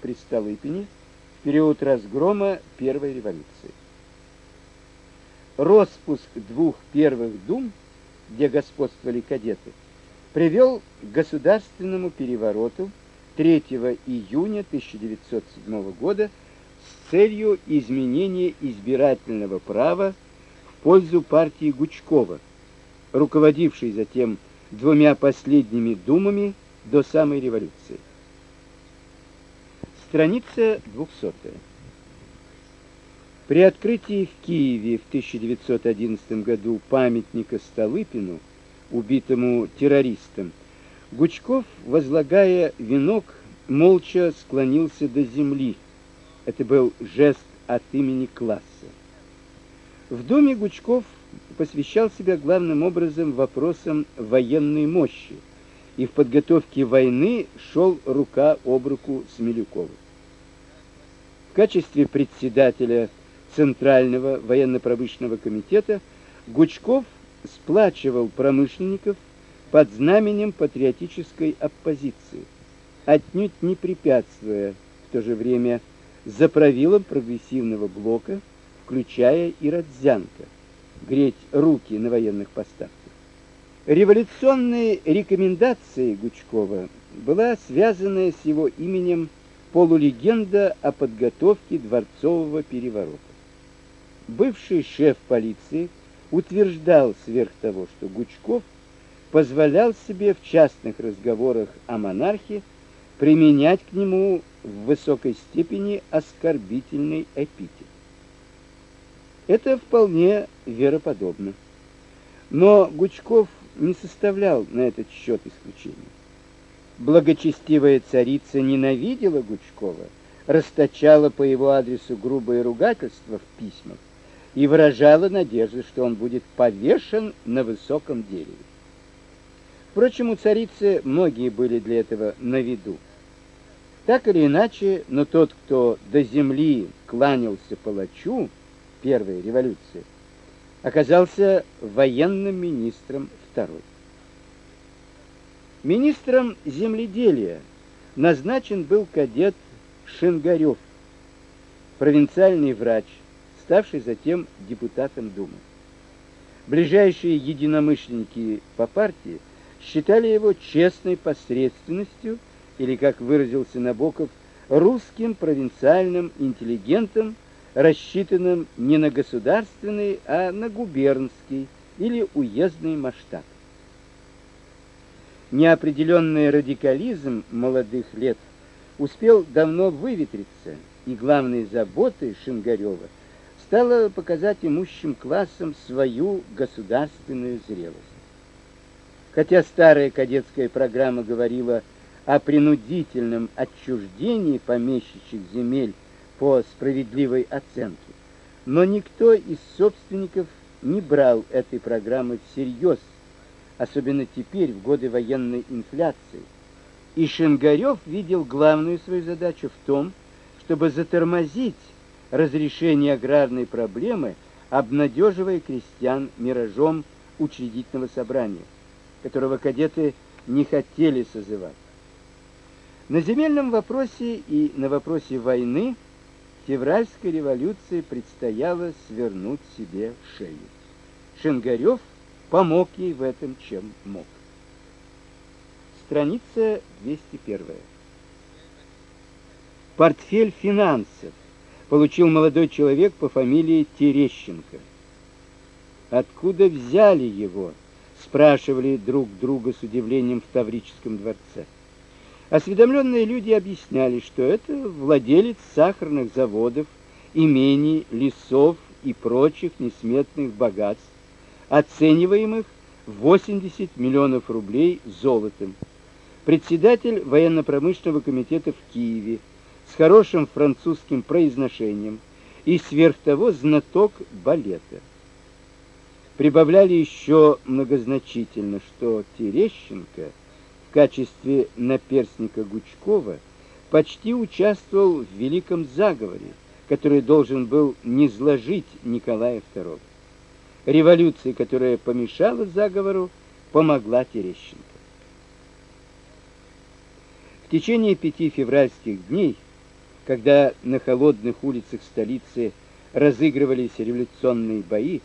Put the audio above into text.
при Столыпине в период разгрома Первой революции. Роспуск двух первых дум, где господствовали кадеты, привел к государственному перевороту 3 июня 1907 года с целью изменения избирательного права в пользу партии Гучкова, руководившей затем двумя последними думами до самой революции. Страница 200. При открытии в Киеве в 1911 году памятника Столыпину, убитому террористом, Гучков, возлагая венок, молча склонился до земли. Это был жест от имени класса. В доме Гучков посвящал себя главным образом вопросам военной мощи, и в подготовке войны шел рука об руку с Милюковым. В качестве председателя Центрального военно-промышленного комитета Гучков сплачивал промышленников под знаменем патриотической оппозиции, отнюдь не препятствуя в то же время за правилом прогрессивного блока, включая и Родзянко, греть руки на военных поставках. Революционные рекомендации Гучкова была связана с его именем полулегенда о подготовке дворцового переворота. Бывший шеф полиции утверждал сверх того, что Гучков позволял себе в частных разговорах о монархии применять к нему в высокой степени оскорбительный эпитет. Это вполне вероподобно. Но Гучков не составлял на этот счет исключения благочестивая царица ненавидела Гучкова, расточала по его адресу грубые ругательства в письмах и выражала надежду, что он будет повешен на высоком дереве. Впрочем, у царицы многие были для этого на виду. Так или иначе, но тот, кто до земли кланялся палачу первой революции, оказался военным министром второй. Министром земледелия назначен был кадет Шингарев, провинциальный врач, ставший затем депутатом Думы. Ближайшие единомышленники по партии считали его честной посредственностью или, как выразился Набоков, русским провинциальным интеллигентом, рассчитанным не на государственный, а на губернский или уездный масштаб. Неопределенный радикализм молодых лет успел давно выветриться, и главной заботой Шингарева стало показать имущим классам свою государственную зрелость. Хотя старая кадетская программа говорила о принудительном отчуждении помещичьих земель по справедливой оценке, но никто из собственников не брал этой программы всерьез особенно теперь, в годы военной инфляции. И Шингарев видел главную свою задачу в том, чтобы затормозить разрешение аграрной проблемы, обнадеживая крестьян миражом учредительного собрания, которого кадеты не хотели созывать. На земельном вопросе и на вопросе войны февральской революции предстояло свернуть себе шею. Шингарев помог ей в этом, чем мог. Страница 201. Портфель финансов получил молодой человек по фамилии Терещенко. Откуда взяли его? спрашивали друг друга с удивлением в Таврическом дворце. Осведомленные люди объясняли, что это владелец сахарных заводов, имений, лесов и прочих несметных богатств, оцениваемых в 80 миллионов рублей золотом. Председатель военно-промышленного комитета в Киеве с хорошим французским произношением и сверх того знаток балета. Прибавляли еще многозначительно, что Терещенко в качестве наперстника Гучкова почти участвовал в великом заговоре, который должен был низложить Николая II. Революция, которая помешала заговору, помогла Терещенко. В течение пяти февральских дней Когда на холодных улицах столицы разыгрывались революционные бои,